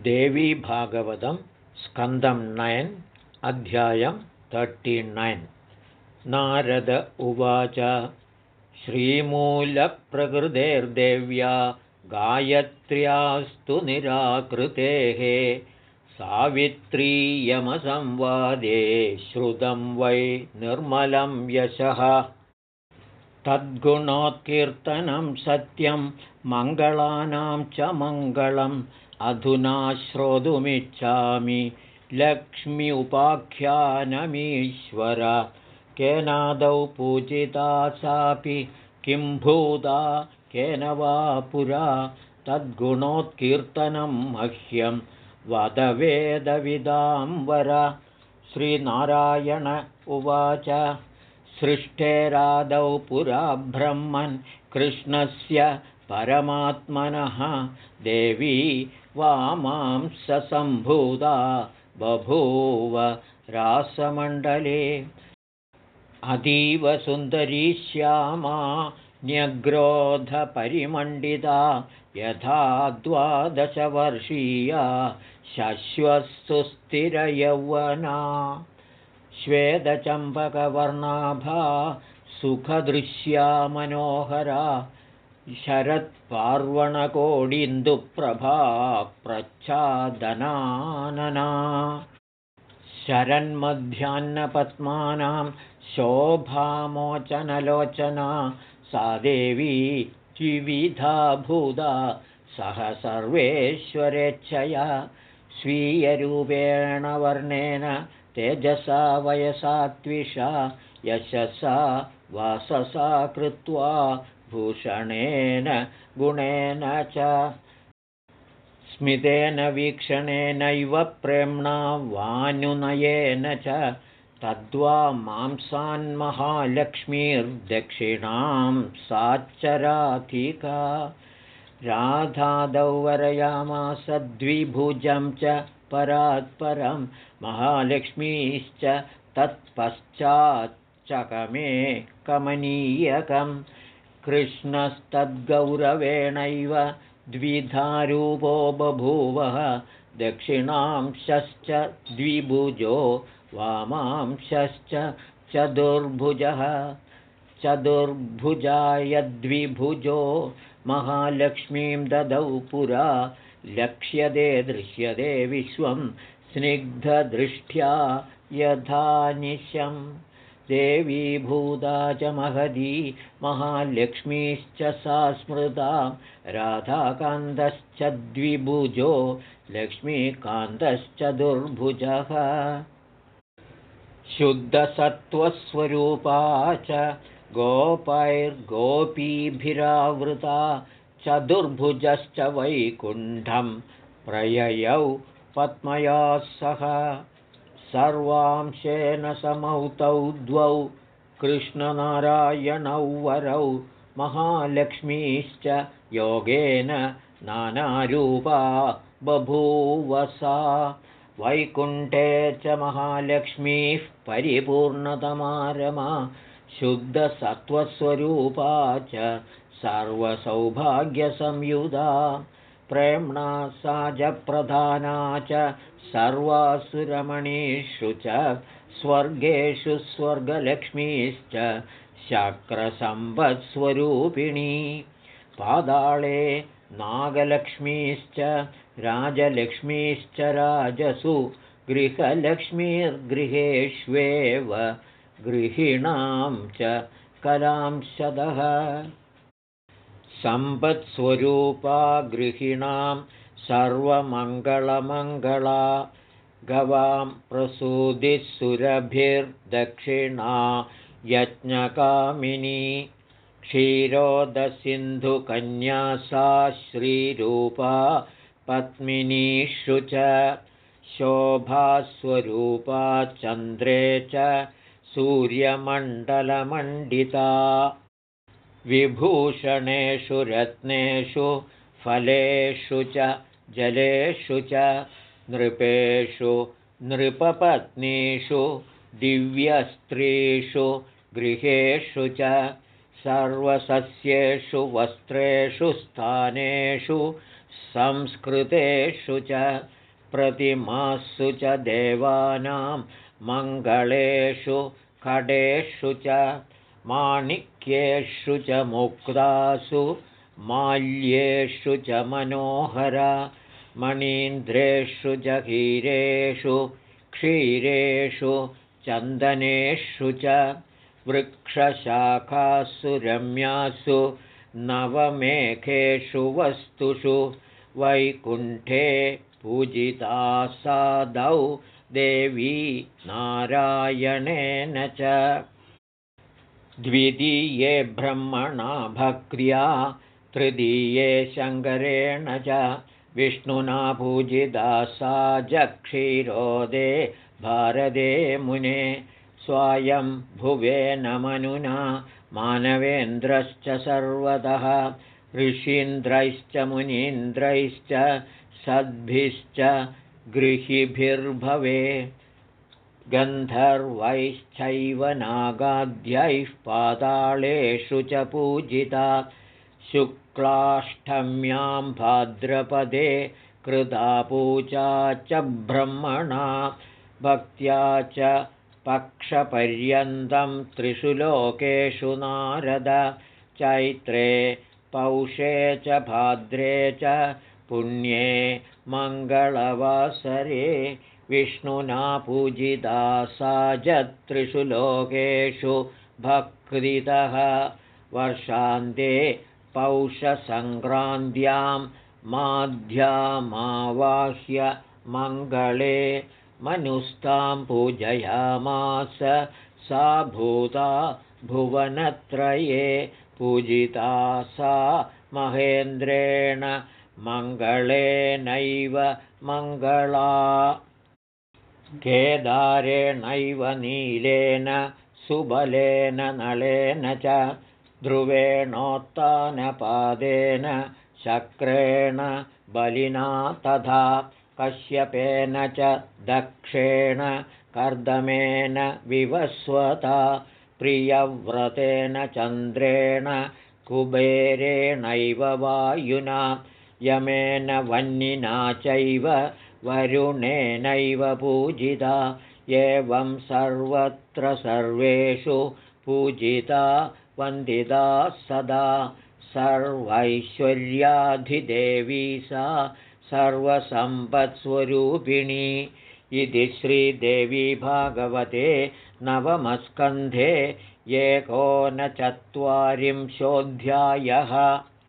देवीभागवतं स्कन्दं नयन् अध्यायं तर्टिनैन् नारद उवाच श्रीमूलप्रकृतेर्देव्या गायत्र्यास्तु निराकृतेः सावित्रीयमसंवादे श्रुतं वै निर्मलं यशः तद्गुणोत्कीर्तनं सत्यं मङ्गलानां च मङ्गलम् अधुना श्रोतुमिच्छामि। लक्ष्मी उपाख्यानमीश्वर केनादौ पूजिता सापि किं भूता केन वा पुरा तद्गुणोत्कीर्तनं मह्यं। वदवेदविदां वर श्रीनारायण उवाच सृष्टेरादौ पुरा ब्रह्मन् कृष्णस्य परमात्मनः। देवी वामांससम्भूता बभूव रासमण्डले। अतीव सुन्दरी श्यामा न्यग्रोधपरिमण्डिता यथा द्वादशवर्षीया शश्वत्सुस्थिरयौवना श्वेतचम्पकवर्णाभा सुखदृश्या मनोहरा शरत्पार्वणकोडिन्दुप्रभा प्रच्छादनानना। शरन्मध्याह्नपद्मानां शोभामोचनलोचना सा देवी द्विविधा भूदा सह सर्वेश्वरेच्छया स्वीयरूपेण वर्णेन तेजसा वयसा त्विषा यशसा वाससा कृत्वा भूषणेन गुणेन च स्मितेन वीक्षणेनैव प्रेम्णा वानुनयेन च तद्वा मांसान्महालक्ष्मीर्दक्षिणां साच्चराधिका राधादौ वरयामासद्विभुजं च परात्परं महालक्ष्मीश्च तत्पश्चाच्चकमे कमनीयकम् कृष्णस्तद्गौरवेणैव द्विधारूपो बभूवः दक्षिणांशश्च द्विभुजो वामांशश्च चतुर्भुजः चतुर्भुजाय द्विभुजो महालक्ष्मीं ददौ पुरा लक्ष्यते दृश्यते विश्वं स्निग्धदृष्ट्या यथानिशम् देवीभूता च महदी महालक्ष्मीश्च सा स्मृता राधाकान्तश्च द्विभुजो लक्ष्मीकान्तश्च दुर्भुजः। शुद्धसत्त्वस्वरूपा च गोपैर्गोपीभिरावृता चतुर्भुजश्च वैकुण्ठं प्रययौ पद्मया सह। सर्वांशेन समौतौ द्वौ कृष्णनारायणौ वरौ महालक्ष्मीश्च योगेन नानारूपा बभूवसा वैकुण्ठे च महालक्ष्मीः परिपूर्णतमारमा शुद्धसत्त्वस्वरूपा च सर्वसौभाग्यसंयुधा प्रेम्णा साजप्रधाना च सर्वासुरमणीषु च स्वर्गेषु स्वर्गलक्ष्मीश्च शक्रसम्पत्स्वरूपिणी पादाळे नागलक्ष्मीश्च राजलक्ष्मीश्च राजसु गृहलक्ष्मीर्गृहेष्वेव गृहिणां च कलांशदः सम्पत्स्वरूपा गृहिणां सर्वमङ्गलमङ्गला गवां प्रसूदिसुरभिर्दक्षिणा यज्ञकामिनी क्षीरोदसिन्धुकन्या सा श्रीरूपा पद्मिनीषु च शोभास्वरूपा चन्द्रे च सूर्यमण्डलमण्डिता। विभूषणेषु रत्नेषु फलेषु च जलेषु च नृपेषु नृपपत्नीषु दिव्यस्त्रीषु गृहेषु च सर्वसस्येषु वस्त्रेषु स्थानेषु संस्कृतेषु च प्रतिमासु च देवानां मङ्गलेषु खडेषु च माणिक्येषु च मुक्तासु माल्येषु च मनोहर मणीन्द्रेषु च हीरेषु क्षीरेषु चन्दनेषु च वृक्षशाखासु रम्यासु नवमेघेषु वस्तुषु वैकुण्ठे पूजितासादौ देवी नारायणेन च। द्वितीये ब्रह्मणा भक्र्या तृतीये शङ्करेण च। विष्णुना पूजिता सा जक्षीरोदे भारते मुने। स्वायं भुवेन मनुना मानवेन्द्रश्च सर्वतः। ऋषीन्द्रैश्च मुनीन्द्रैश्च सद्भिश्च गृहिभिर्भवे। गन्धर्वैश्चैव नागाद्यैः पातालेषु च पूजिता। शुक्लाष्टम्यां भाद्रपदे कृता पूजा च ब्रह्मणा। भक्त्या च पक्षपर्यन्तं त्रिषु लोकेषु नारद। चैत्रे पौषे च भाद्रे च पुण्ये मङ्गलवासरे विष्णुना पूजिता सा त्रिषु लोकेषु भक्तितः। वर्षान्ते पौषसङ्क्रान्त्यां माध्यामावाह्य मङ्गले मनुस्तां पूजयामास। सा भूता भुवनत्रये पूजिता सा महेन्द्रेण मङ्गलेनैव मङ्गला। केदारेणैव नीलेन सुबलेन नलेन च ध्रुवेणोत्तानपादेन शक्रेण बलिना तथा कश्यपेन च दक्षेण कर्दमेन विवस्वता प्रियव्रतेन चन्द्रेण कुबेरेणैव वायुना यमेन वह्निना चैव वरुणेनैव पूजिता एवं सर्वत्र सर्वेषु पूजिता वन्दिता सदा सर्वैश्वर्याधिदेवी सा सर्वसम्पत्स्वरूपिणी। इति श्रीदेवी भागवते नवमस्कन्धे एकोनचत्वारिंशोऽध्यायः